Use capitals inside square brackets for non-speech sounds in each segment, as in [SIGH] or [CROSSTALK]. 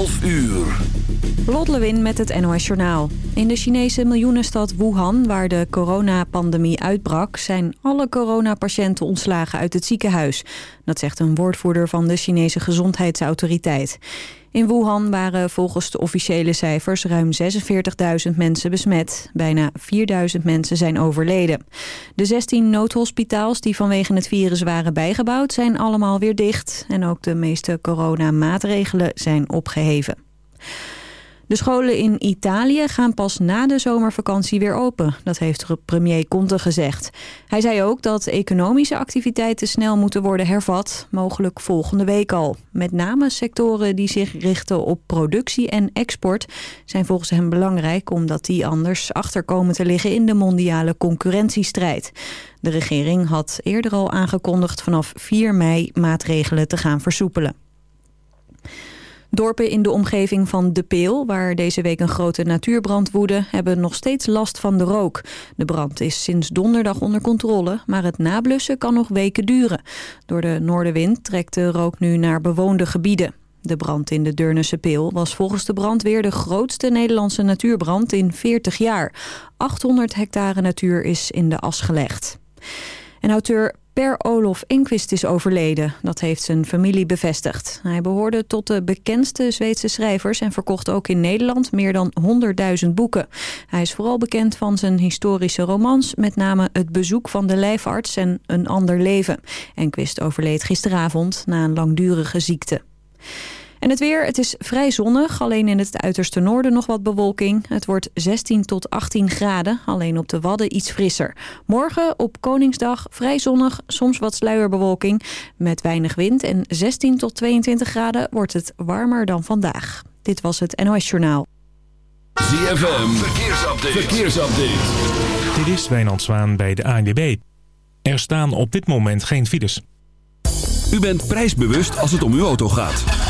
12 uur. Lot Lewin met het NOS Journaal. In de Chinese miljoenenstad Wuhan, waar de coronapandemie uitbrak... zijn alle coronapatiënten ontslagen uit het ziekenhuis. Dat zegt een woordvoerder van de Chinese gezondheidsautoriteit. In Wuhan waren volgens de officiële cijfers ruim 46.000 mensen besmet. Bijna 4.000 mensen zijn overleden. De 16 noodhospitaals die vanwege het virus waren bijgebouwd... zijn allemaal weer dicht. En ook de meeste coronamaatregelen zijn opgeheven. De scholen in Italië gaan pas na de zomervakantie weer open. Dat heeft premier Conte gezegd. Hij zei ook dat economische activiteiten snel moeten worden hervat. Mogelijk volgende week al. Met name sectoren die zich richten op productie en export... zijn volgens hem belangrijk omdat die anders achterkomen te liggen... in de mondiale concurrentiestrijd. De regering had eerder al aangekondigd vanaf 4 mei maatregelen te gaan versoepelen. Dorpen in de omgeving van De Peel, waar deze week een grote natuurbrand woedde, hebben nog steeds last van de rook. De brand is sinds donderdag onder controle, maar het nablussen kan nog weken duren. Door de noordenwind trekt de rook nu naar bewoonde gebieden. De brand in de Deurnense Peel was volgens de brandweer de grootste Nederlandse natuurbrand in 40 jaar. 800 hectare natuur is in de as gelegd. En auteur Per Olof Enquist is overleden. Dat heeft zijn familie bevestigd. Hij behoorde tot de bekendste Zweedse schrijvers... en verkocht ook in Nederland meer dan 100.000 boeken. Hij is vooral bekend van zijn historische romans... met name Het bezoek van de lijfarts en Een ander leven. Enquist overleed gisteravond na een langdurige ziekte. En het weer, het is vrij zonnig. Alleen in het uiterste noorden nog wat bewolking. Het wordt 16 tot 18 graden. Alleen op de Wadden iets frisser. Morgen op Koningsdag vrij zonnig. Soms wat sluierbewolking. Met weinig wind. En 16 tot 22 graden wordt het warmer dan vandaag. Dit was het NOS Journaal. ZFM, verkeersupdate. verkeersupdate. Dit is Wijnand Zwaan bij de ANWB. Er staan op dit moment geen files. U bent prijsbewust als het om uw auto gaat.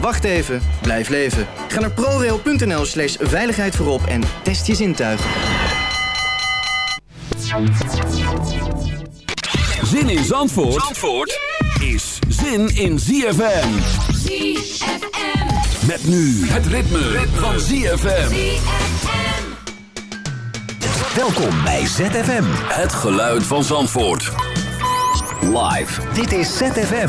Wacht even, blijf leven. Ga naar prorail.nl slash veiligheid voorop en test je zintuigen. Zin in Zandvoort, Zandvoort is zin in ZFM. ZFM. Met nu het ritme, van ZFM. Welkom bij ZFM. Het geluid van Zandvoort. Live. Dit is ZFM.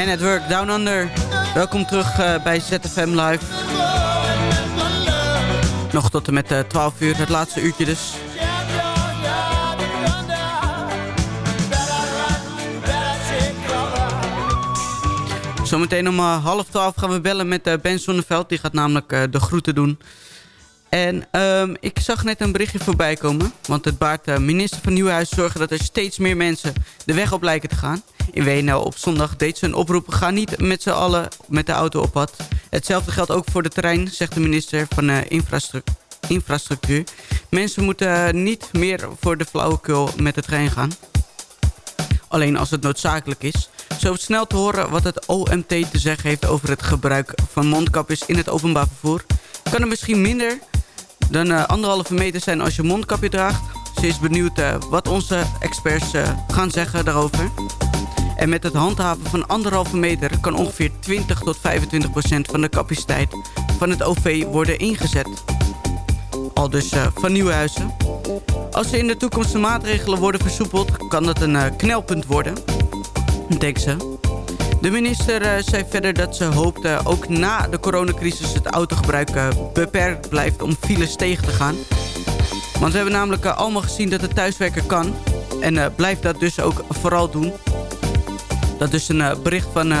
Man at Work, Down Under. Welkom terug uh, bij ZFM Live. Nog tot en met uh, 12 uur, het laatste uurtje dus. Zometeen om uh, half twaalf gaan we bellen met Ben Zonneveld. Die gaat namelijk de groeten doen. En um, ik zag net een berichtje voorbij komen. Want het baart minister van Nieuwhuis zorgen dat er steeds meer mensen de weg op lijken te gaan. In WNL op zondag deed ze een oproep. Ga niet met z'n allen met de auto op pad. Hetzelfde geldt ook voor de trein, zegt de minister van infrastructuur. infrastructuur. Mensen moeten niet meer voor de flauwekul met de trein gaan. Alleen als het noodzakelijk is. Zo snel te horen wat het OMT te zeggen heeft over het gebruik van mondkapjes in het openbaar vervoer. Kan er misschien minder dan uh, anderhalve meter zijn als je mondkapje draagt. Ze is benieuwd uh, wat onze experts uh, gaan zeggen daarover. En met het handhaven van anderhalve meter kan ongeveer 20 tot 25 procent van de capaciteit van het OV worden ingezet. Al dus van nieuwe huizen. Als er in de toekomst de maatregelen worden versoepeld, kan dat een knelpunt worden denkt ze. De minister uh, zei verder dat ze hoopt uh, ook na de coronacrisis het autogebruik uh, beperkt blijft om files tegen te gaan. Want we hebben namelijk allemaal gezien dat het thuiswerken kan. En blijft dat dus ook vooral doen. Dat is een bericht van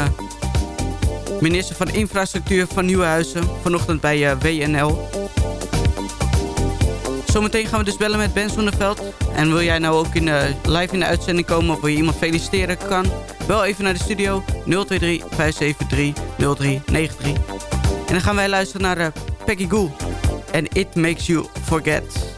minister van Infrastructuur van Nieuwenhuizen vanochtend bij WNL. Zometeen gaan we dus bellen met Ben Zonneveld. En wil jij nou ook in de, live in de uitzending komen of wil je iemand feliciteren? Kan. Wel even naar de studio 023 573 0393. En dan gaan wij luisteren naar uh, Peggy Goo. En It Makes You Forget.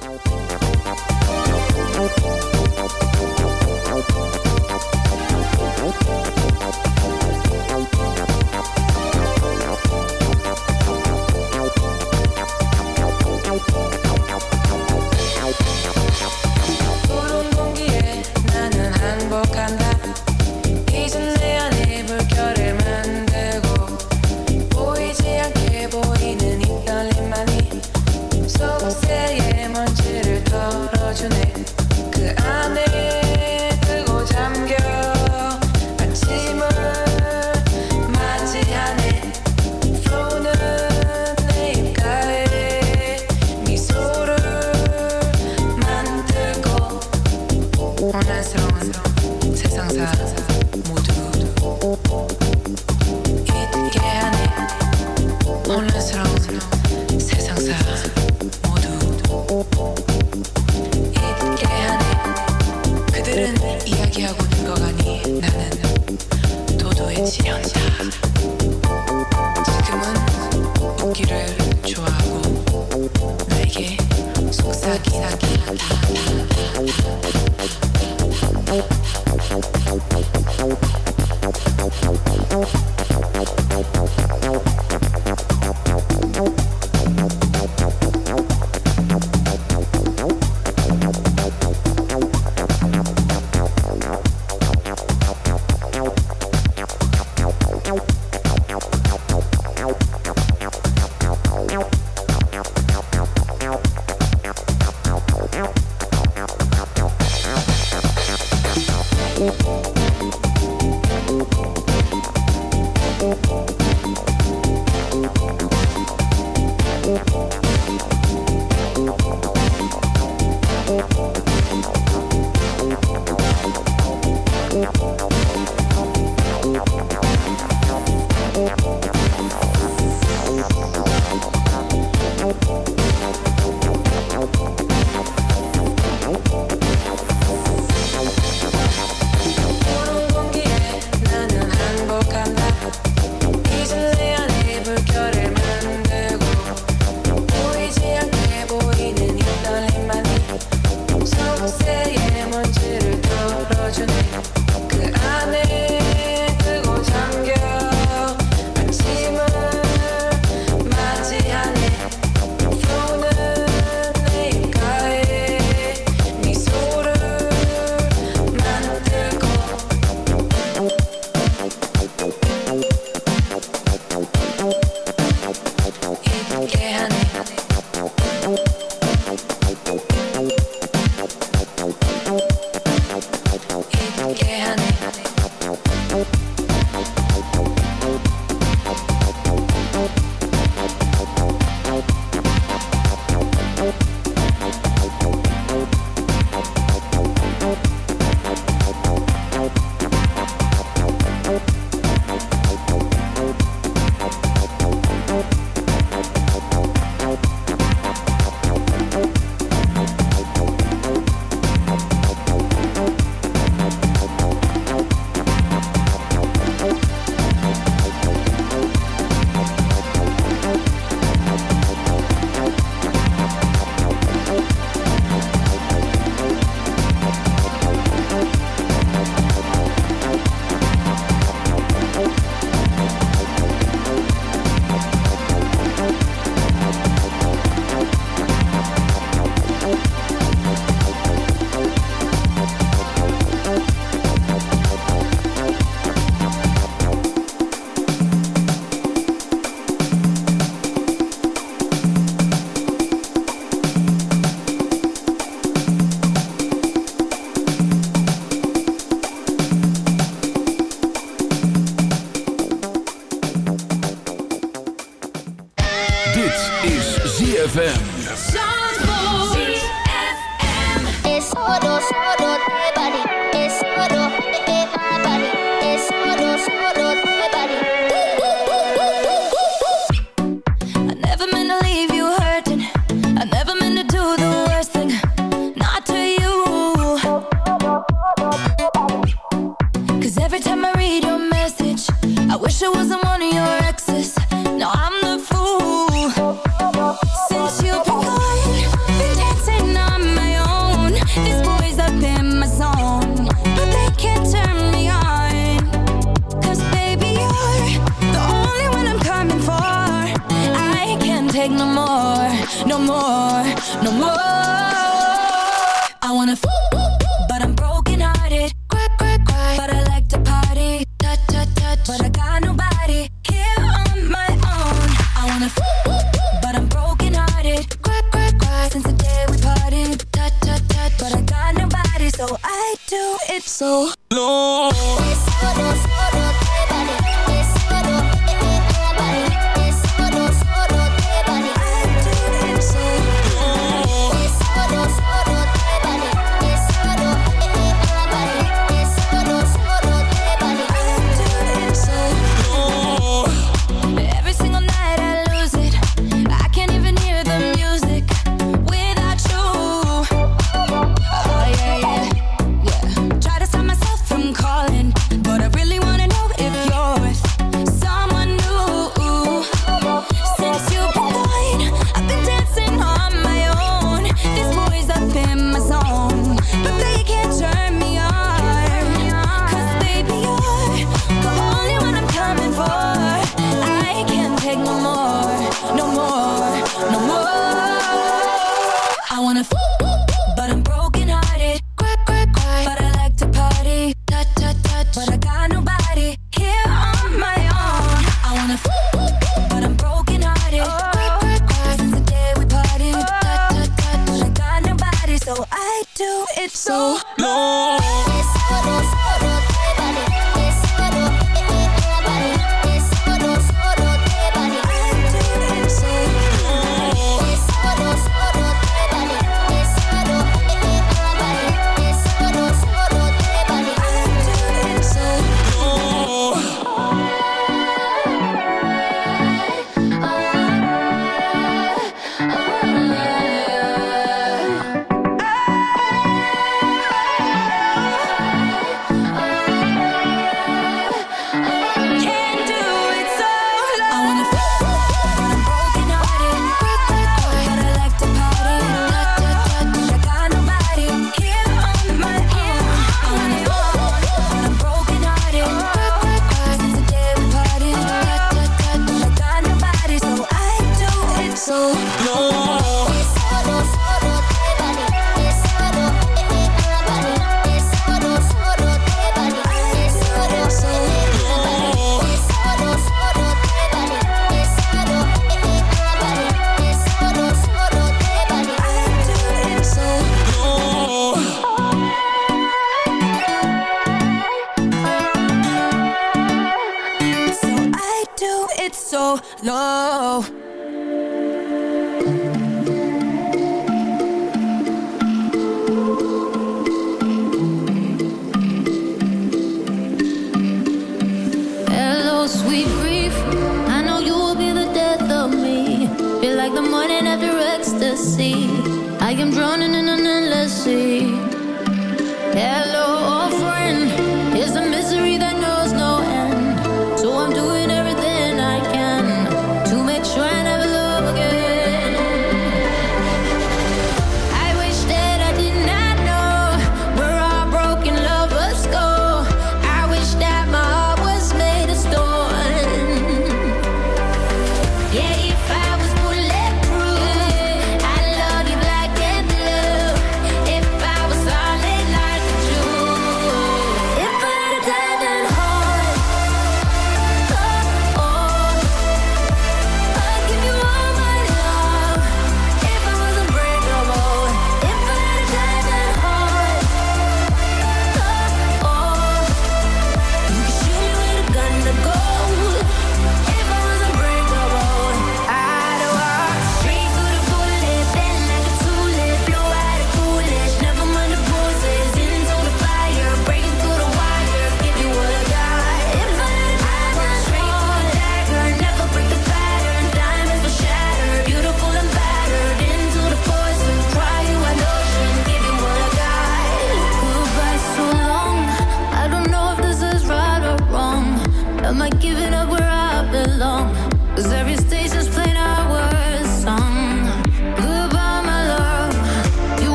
I do it so low.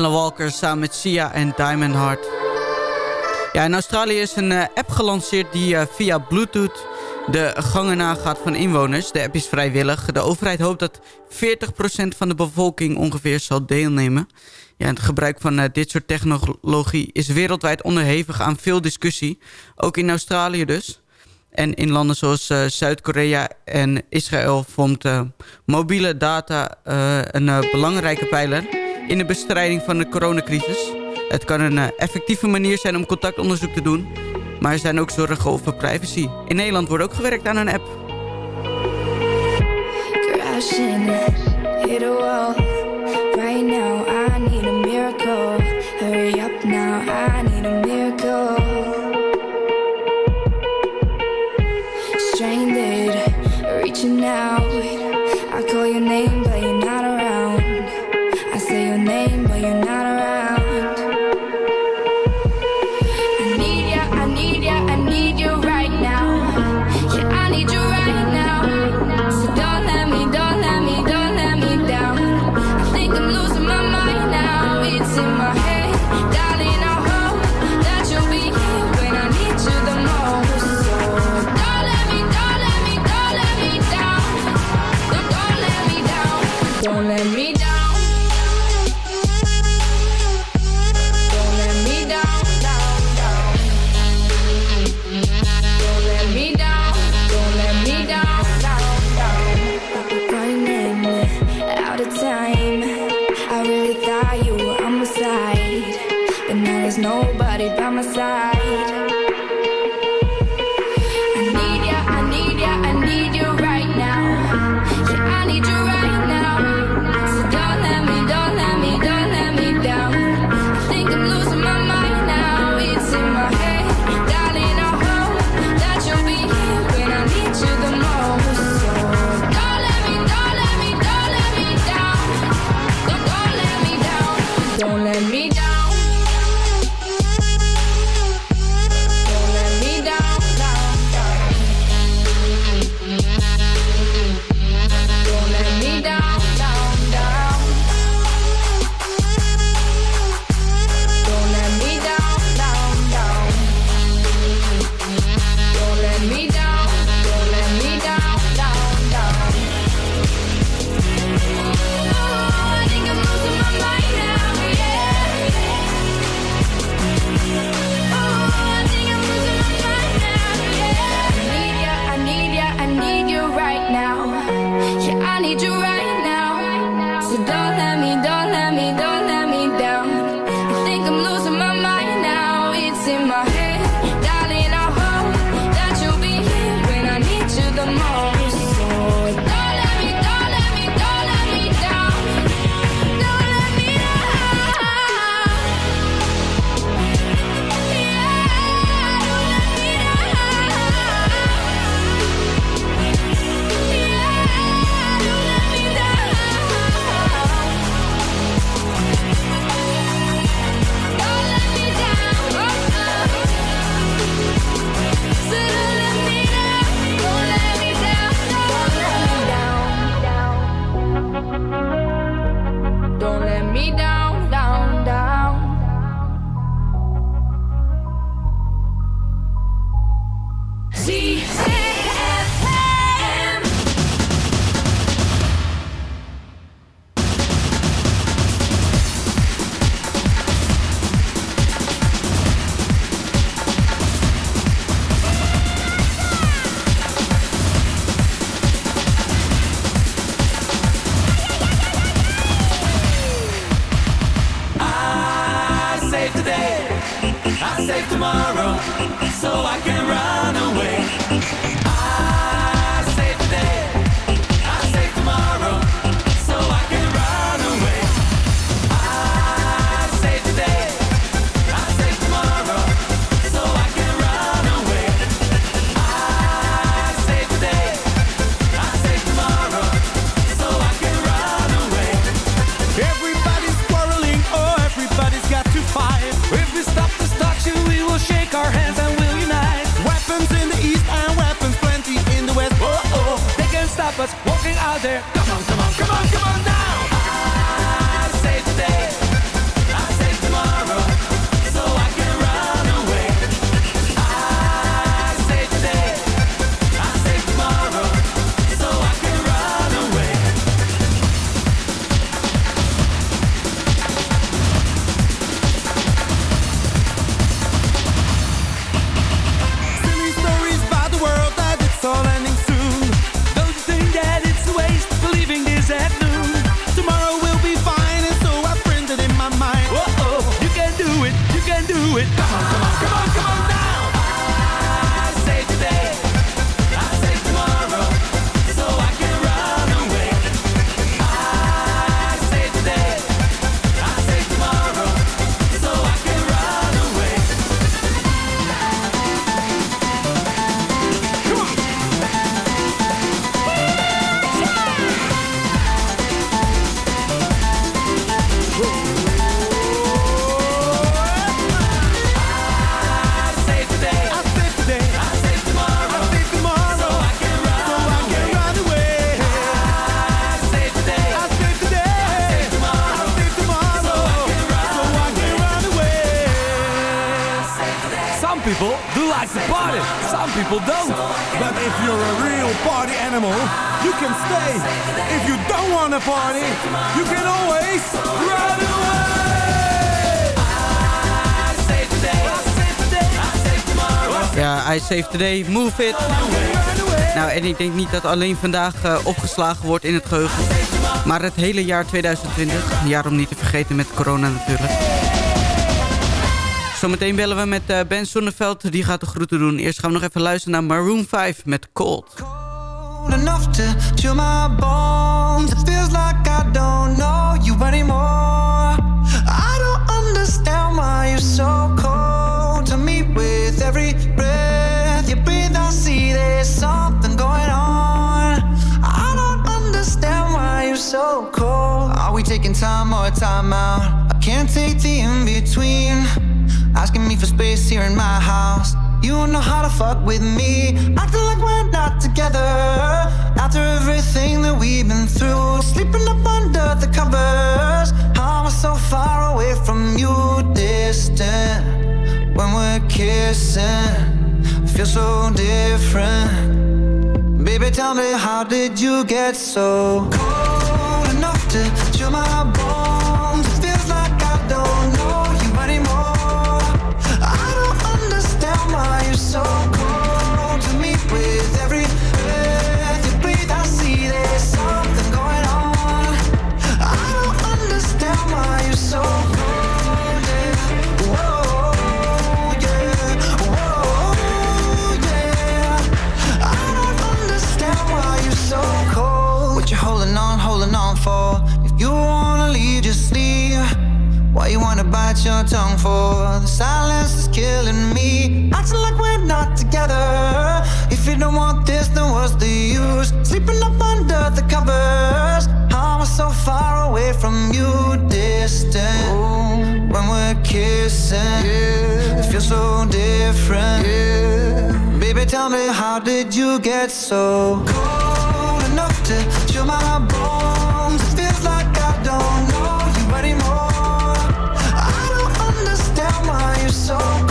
Alan Walker samen met Sia en Diamond Heart. Ja, in Australië is een eh, app gelanceerd die eh, via Bluetooth de gangen nagaat van inwoners. De app is vrijwillig. De overheid hoopt dat 40% van de bevolking ongeveer zal deelnemen. Ja, het gebruik van eh, dit soort technologie is wereldwijd onderhevig aan veel discussie. Ook in Australië dus. En in landen zoals Zuid-Korea en Israël vormt mobiele data een belangrijke pijler in de bestrijding van de coronacrisis. Het kan een eh, effectieve manier zijn om contactonderzoek te doen. Maar er zijn ook zorgen over privacy. In Nederland wordt ook gewerkt aan een app. Reaching out. I call your name. nobody by my side. It. Come on, come on, come on, come on Save Today, Move It. Nou, en ik denk niet dat alleen vandaag eh, opgeslagen wordt in het geheugen. Maar het hele jaar 2020. Een jaar om niet te vergeten met corona natuurlijk. Zometeen bellen we met eh, Ben Sonneveld. Die gaat de groeten doen. Eerst gaan we nog even luisteren naar Maroon 5 met Cold. enough to my bones. It feels like I don't know you anymore. I don't understand why you're so cold to me. With every going on. I don't understand why you're so cold. Are we taking time or time out? I can't take the in between. Asking me for space here in my house. You don't know how to fuck with me. Acting like we're not together. After everything that we've been through. Sleeping up under the covers. How am I so far away from you? Distant. When we're kissing. Feel so different. Baby, tell me, how did you get so cold enough to chill my bones? It feels like I don't know you anymore. I don't understand why you're so bite your tongue for? The silence is killing me. Acting like we're not together. If you don't want this, then what's the use? Sleeping up under the covers. Oh, how am I so far away from you? Distant. When we're kissing, it feels so different. Baby, tell me, how did you get so cold enough to chill my bones? So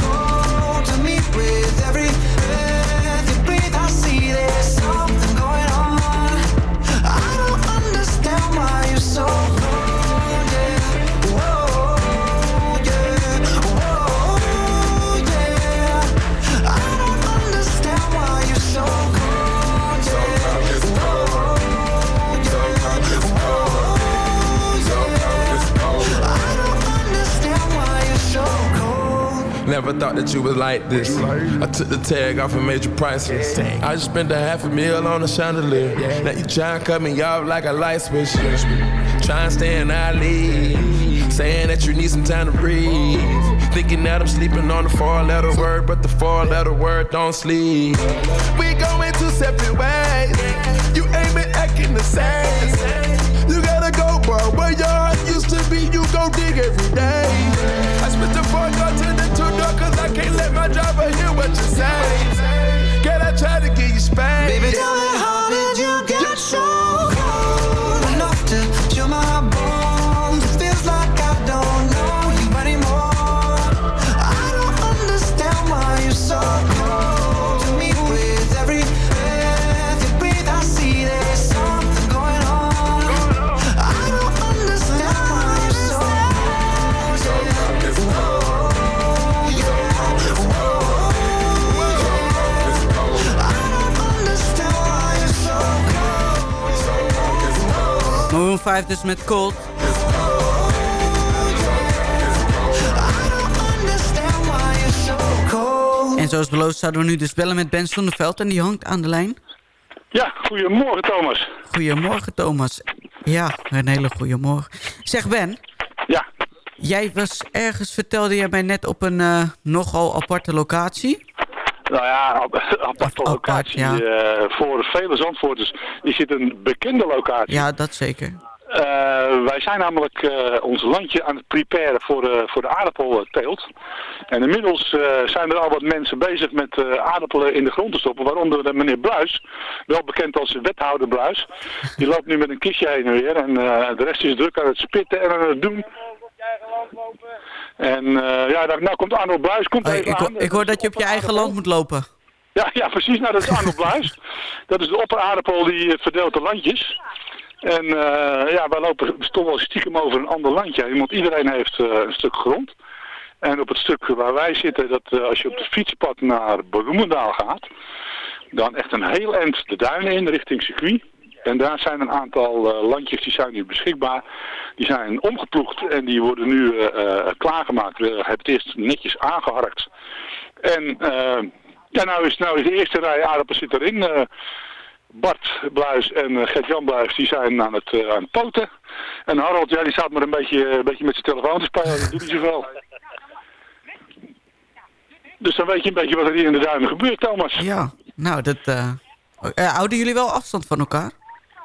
Never thought that you was like this. I took the tag off and made you priceless. I just spent a half a meal on a chandelier. Now you try and cut me off like a light switch. Try and stay in our league. Saying that you need some time to breathe. Thinking that I'm sleeping on the four letter word, but the four letter word don't sleep. We going two separate ways. You ain't been acting the same. You gotta go, bro. Where your heart used to be, you go dig every day. I spit the four door cause I can't let my driver hear what you say. Can I try to get you spanked? Baby, Maroon 5 dus met Cold. En zoals beloofd zouden we nu dus bellen met Ben Zonneveld. En die hangt aan de lijn. Ja, goedemorgen Thomas. Goedemorgen Thomas. Ja, een hele goede morgen. Zeg Ben. Ja. Jij was ergens, vertelde jij mij net, op een eh, nogal aparte locatie. Nou ja, ap- aparte locatie. ja. eh, voor vele Zandvoorters is dit een bekende locatie. Ja, dat zeker. Eh, wij zijn namelijk eh, ons landje aan het preparen voor de, voor de aardappelteelt. En inmiddels zijn er al wat mensen bezig met aardappelen in de grond te stoppen. Waaronder de meneer Bluis, wel bekend als wethouder Bluis. Die loopt nu met een kistje heen en weer. En de rest is druk aan het spitten en aan het doen. En ja, nou, nou komt Arnold Bluis. Komt even ik, aan. hoor- ik hoor dat je op je eigen land moet lopen. Ja, ja, precies. Nou, dat is Arnold Bluis. Dat is de opperaardappel die verdeelt de landjes. En eh, ja, wij lopen toch wel stiekem over een ander landje want iedereen heeft eh, een stuk grond. En op het stuk waar wij zitten, dat eh, als je op de fietspad naar Bloemendaal gaat, dan echt een heel eind de duinen in richting circuit. En daar zijn een aantal landjes die zijn nu beschikbaar. Die zijn omgeploegd en die worden nu eh, klaargemaakt. We hebben het eerst netjes aangeharkt. En ja, nou is, nou is de eerste rij aardappels zit erin. Eh, Bart Bluis en eh, Gert-Jan Bluis die zijn aan het, eh, aan poten. En Harold, ja, die staat maar een beetje, een beetje met zijn telefoon te spelen. Dat doet niet zoveel. Dus dan weet je een beetje wat er hier in de duinen gebeurt, Thomas. Ja, nou, dat... eh, eh, houden jullie wel afstand van elkaar?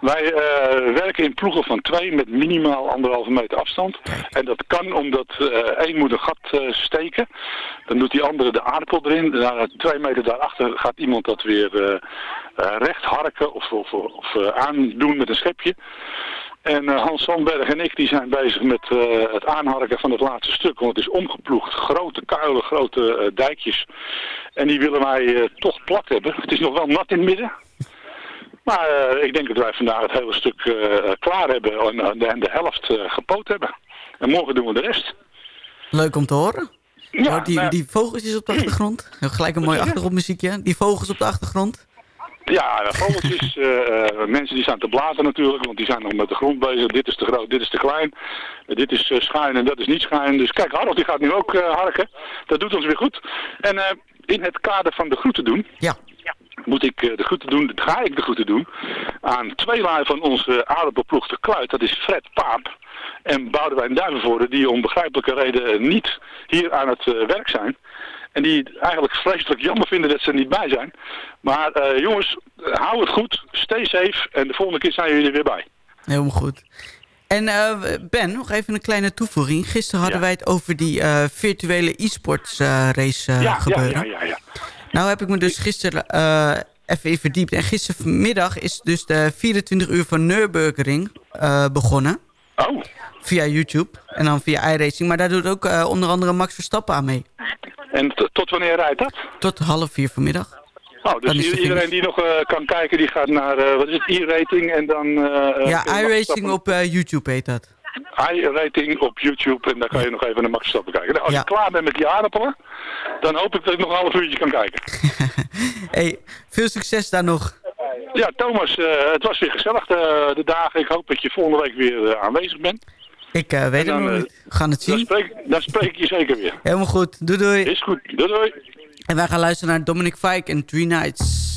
Wij eh, werken in ploegen van twee met minimaal anderhalve meter afstand. En dat kan omdat eh één moet een gat eh, steken. Dan doet die andere de aardappel erin. Daarna twee meter daarachter gaat iemand dat weer recht harken of, of, of aandoen met een schepje. En Hans Sandberg en ik die zijn bezig met het aanharken van het laatste stuk. Want het is omgeploegd. Grote kuilen, grote dijkjes. En die willen wij toch plat hebben. Het is nog wel nat in het midden. Maar eh, ik denk dat wij vandaag het hele stuk eh, klaar hebben en, eh, de, en de helft gepoot hebben. En morgen doen we de rest. Leuk om te horen. Ja, die, nou- die vogeltjes op de [CLEARS THROAT] achtergrond. Gelijk een mooi achtergrondmuziekje. Die vogels op de achtergrond. Ja, vogeltjes, [LAUGHS] mensen die staan te blazen natuurlijk, want die zijn nog met de grond bezig. Dit is te groot, dit is te klein. Dit is eh, schuin en dat is niet schuin. Dus kijk, Harold die gaat nu ook harken. Dat doet ons weer goed. En in het kader van de groeten doen... Ja. Moet ik eh, de groeten doen, ga ik de groeten doen aan twee lui van onze aardappelploeg Kluit. Dat is Fred Paap en Boudewijn Duivenvoorde, die om begrijpelijke reden niet hier aan het eh, werk zijn. En die eigenlijk vreselijk jammer vinden dat ze er niet bij zijn. Maar eh, jongens, eh, hou het goed, stay safe en de volgende keer zijn jullie er weer bij. Helemaal goed. En eh, Ben, nog even een kleine toevoeging. Gisteren hadden wij het over die eh, virtuele e-sports eh, race eh, ja, gebeuren. ja, ja, ja. Nou heb ik me dus gisteren eh, even in verdiept. En gistermiddag is dus de 24 uur van Nürburgring eh, begonnen. Oh. Via YouTube en dan via iRacing. Maar daar doet ook eh, onder andere Max Verstappen aan mee. En tot wanneer rijdt dat? Tot half vier vanmiddag. Oh, dus iedereen die nog kan kijken, die gaat naar, eh, wat is het, e-rating en dan... eh, ja, iRacing op YouTube heet dat. I-rating op YouTube en daar kan je nog even naar Max Verstappen kijken. Nou, als Ja. je klaar bent met die aardappelen, dan hoop ik dat ik nog een half uurtje kan kijken. [LAUGHS] Hey, veel succes daar nog. Ja, Thomas, eh, het was weer gezellig de, de dagen. Ik hoop dat je volgende week weer eh, aanwezig bent. Ik eh, weet het nog eh, niet. We gaan het Dan zien. spreek, dan spreek ik je zeker weer. Helemaal goed. Doei doei. Is goed. Doei doei. En wij gaan luisteren naar Dominic Fike en Three Nights.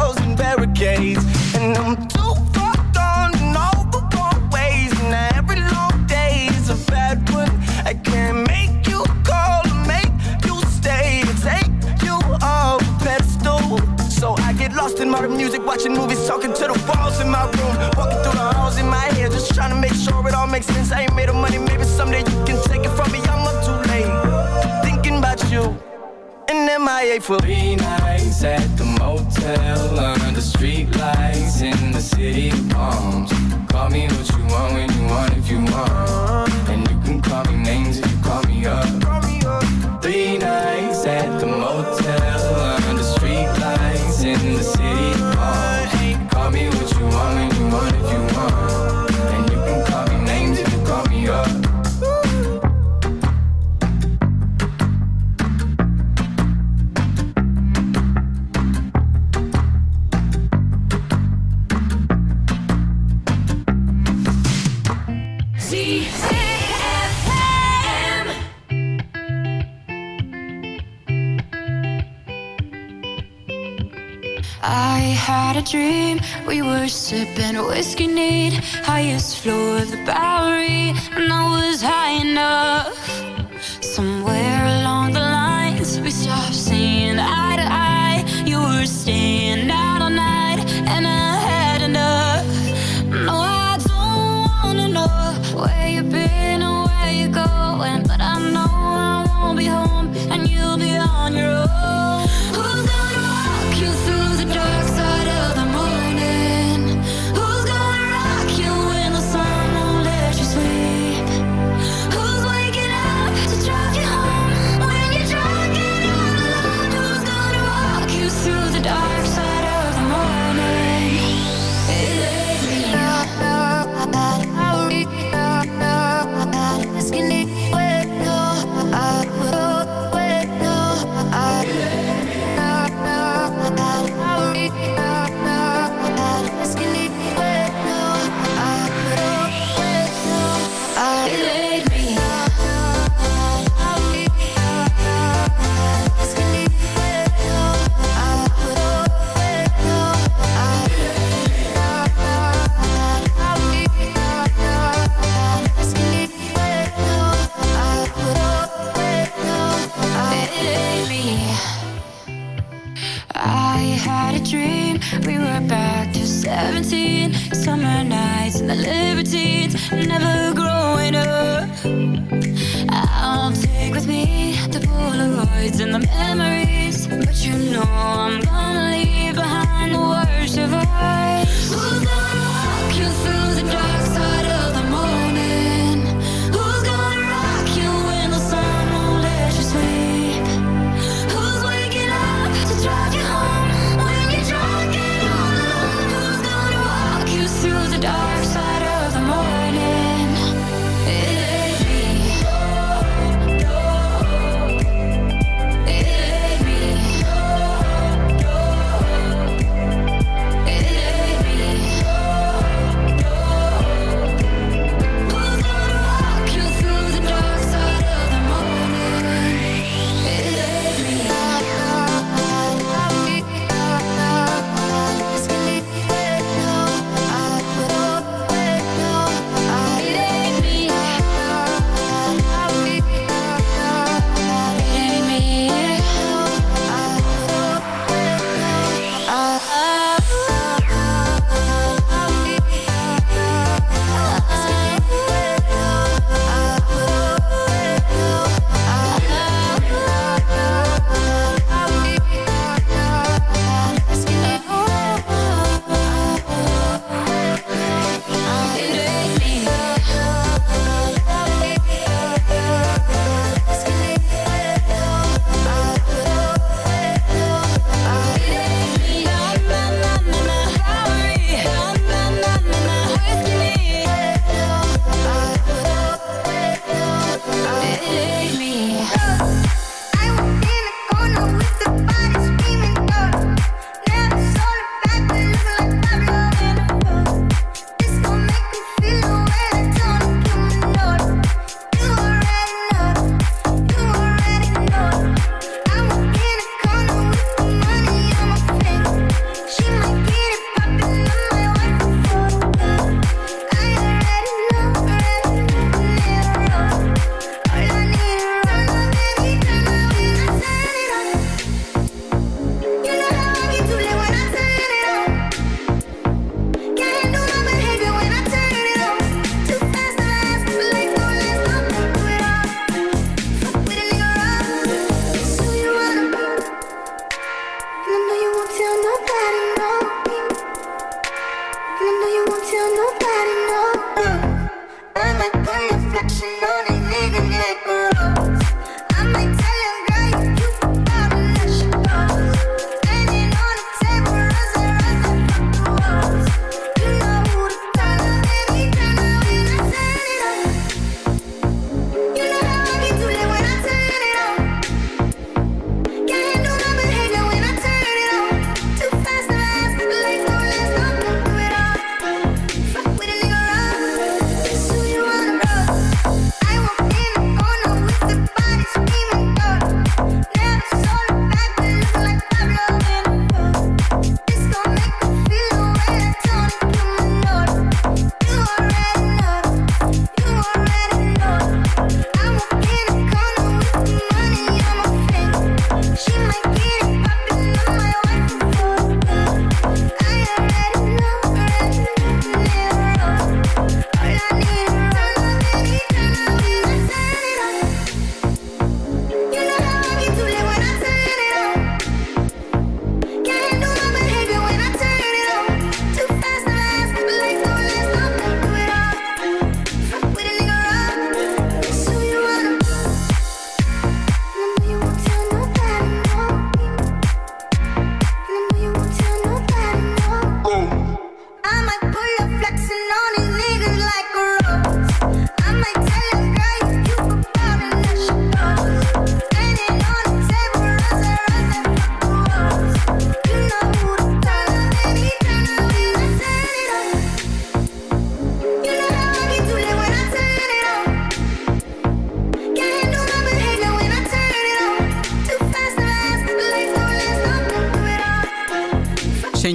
Watching movies, talking to the walls in my room, walking through the halls in my head, just trying to make sure it all makes sense. I ain't made of money, maybe someday you can take it from me. I'm up too late, thinking about you, and MIA for Three nights at the motel under streetlights in the city of palms. Call me what you want when sipping whiskey neat, highest floor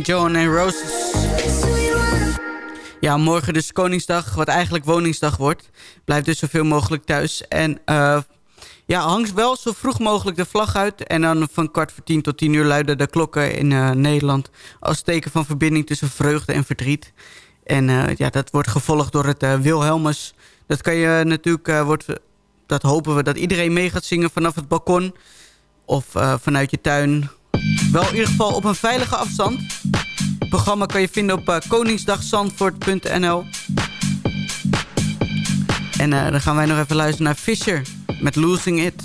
John en Roses. Ja, morgen dus Koningsdag, wat eigenlijk Woningsdag wordt. Blijf dus zoveel mogelijk thuis. En eh, ja, hang wel zo vroeg mogelijk de vlag uit. En dan van kwart voor tien tot tien uur luiden de klokken in eh, Nederland... als teken van verbinding tussen vreugde en verdriet. En eh, ja, dat wordt gevolgd door het Wilhelmus. Dat kan je natuurlijk, wordt, dat hopen we dat iedereen mee gaat zingen vanaf het balkon. Of vanuit je tuin. Wel in ieder geval op een veilige afstand. Het programma kan je vinden op eh, koningsdagzandvoort.nl. En eh, dan gaan wij nog even luisteren naar Fisher met Losing It.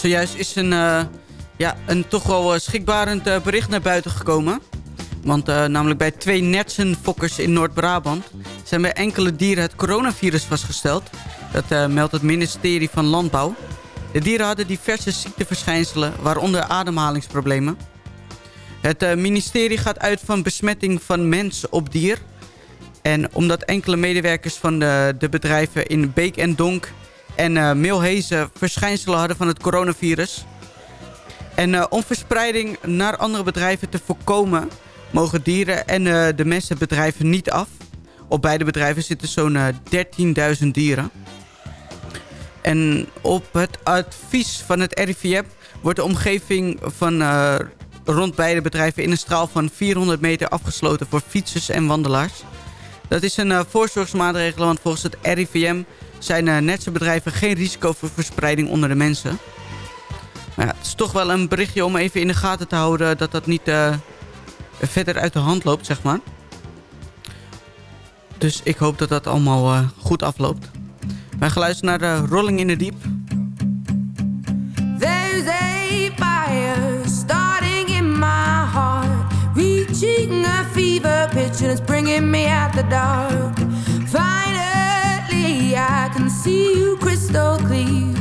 Zojuist is een, eh, ja, een toch wel eh, schrikbarend eh, bericht naar buiten gekomen. Want namelijk bij twee nertsenfokkers in Noord-Brabant... zijn bij enkele dieren het coronavirus vastgesteld. Dat meldt het ministerie van Landbouw. De dieren hadden diverse ziekteverschijnselen, waaronder ademhalingsproblemen. Het ministerie gaat uit van besmetting van mens op dier. En omdat enkele medewerkers van de, de bedrijven in Beek en Donk en uh, Milhezen verschijnselen hadden van het coronavirus. En uh, om verspreiding naar andere bedrijven te voorkomen... mogen dieren en uh, de mensenbedrijven niet af. Op beide bedrijven zitten zo'n 13.000 dieren. En op het advies van het RIVM wordt de omgeving van rond beide bedrijven in een straal van 400 meter afgesloten voor fietsers en wandelaars. Dat is een voorzorgsmaatregel, want volgens het RIVM zijn uh, netse bedrijven geen risico voor verspreiding onder de mensen. Maar ja, het is toch wel een berichtje om even in de gaten te houden dat dat niet uh, verder uit de hand loopt, zeg maar. Dus ik hoop dat dat allemaal uh, goed afloopt. Wij gaan luisteren naar de Rolling in the Deep. There's a fire starting in my heart Reaching a fever pitch and bringing me out the dark I can see you crystal clear.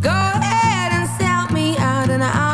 Go ahead and sell me out and I'll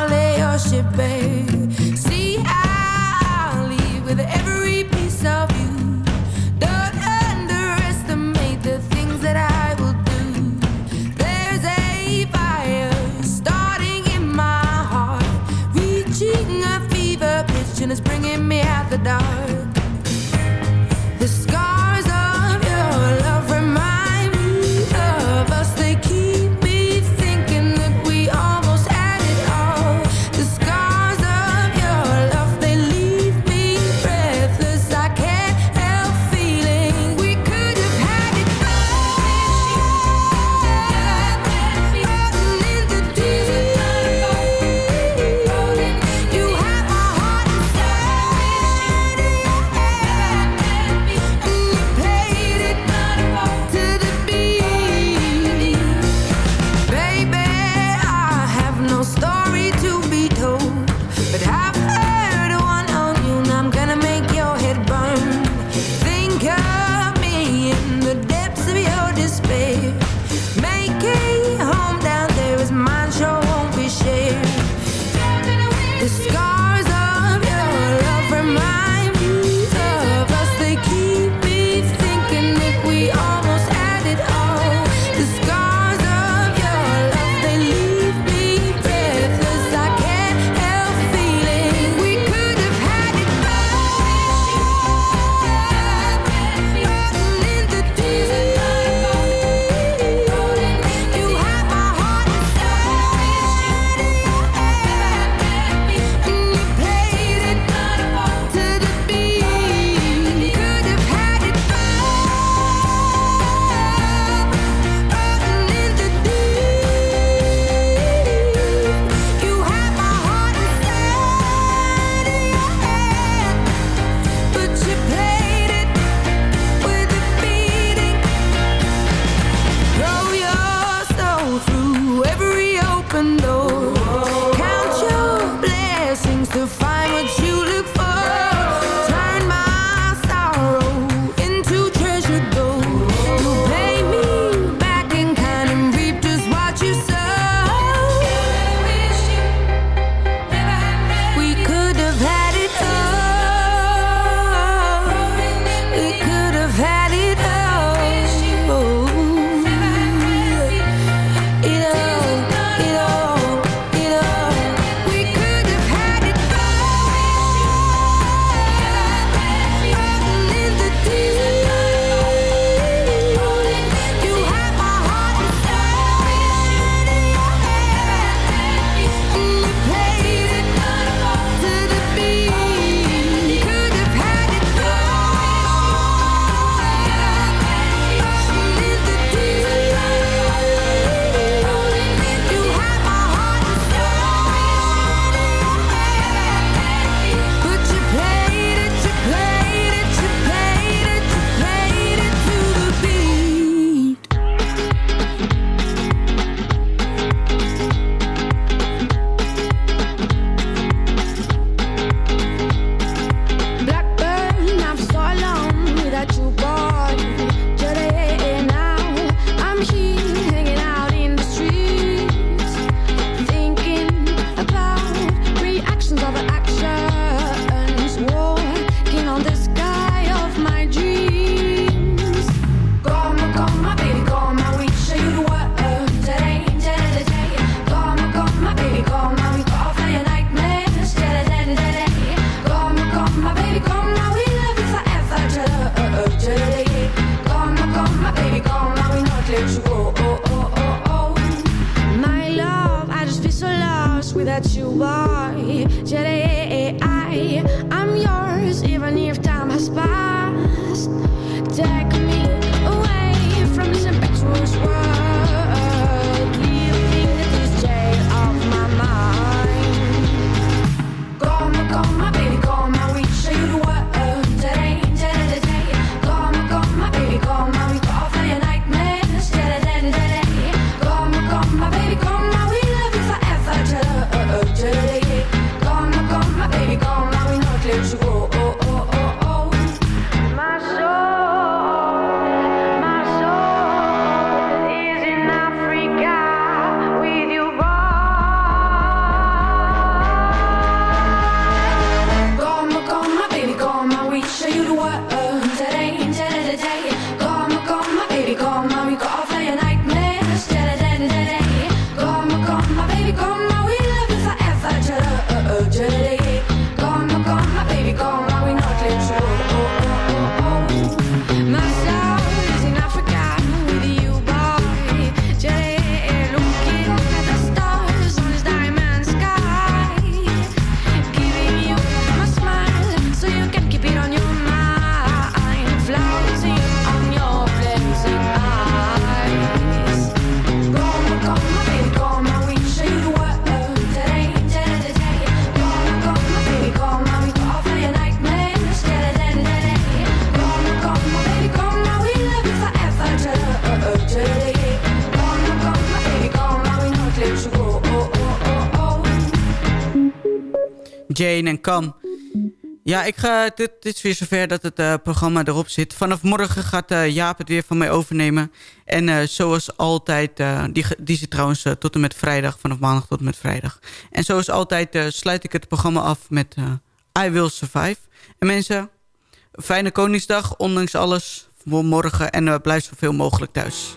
Jane en Cam. Ja, ik ga, dit, is weer zover dat het eh, programma erop zit. Vanaf morgen gaat eh, Jaap het weer van mij overnemen. En eh, zoals altijd, die, die zit trouwens tot en met vrijdag, vanaf maandag tot en met vrijdag. En zoals altijd sluit ik het programma af met I Will Survive. En mensen, fijne Koningsdag, ondanks alles, voor morgen. En blijf zoveel mogelijk thuis.